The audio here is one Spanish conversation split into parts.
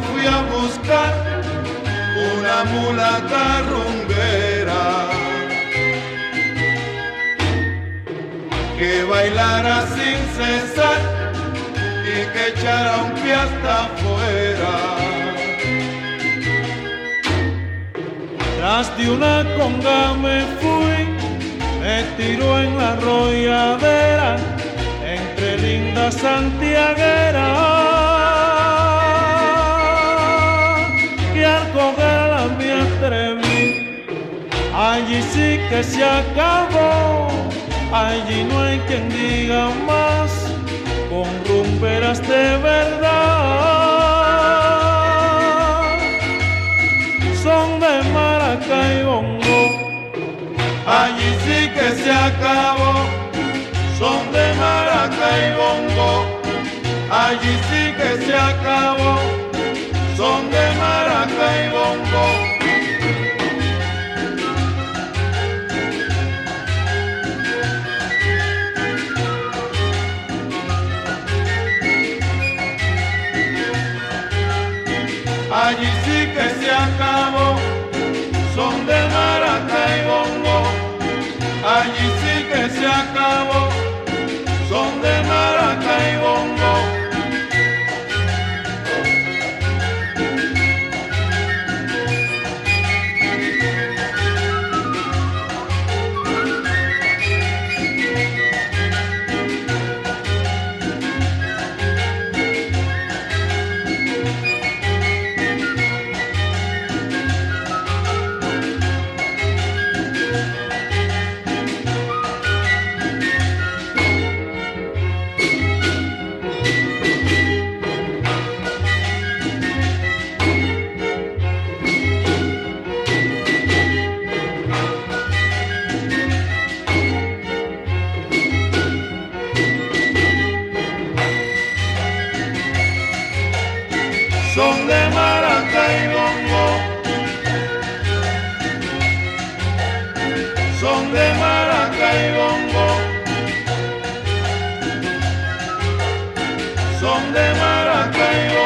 fui a buscar una mulata rumbera que bailara sin cesar y que echara un pie hasta afuera. Tras de una conga me fui, me tiró en la arrolladera entre lindas santiagueras. Allí sí que se acabó, allí no hay quien diga más, con rumberas de verdad, son de maraca y bongo, allí sí que se acabó, son de maraca y bongo, allí sí que se acabó, son de maraca y bongo. son de Maracaibo, son de Maracaibo, son de Maracaibo,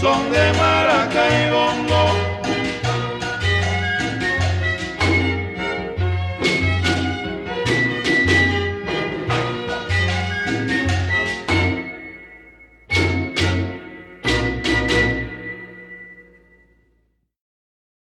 son de Maracaibo.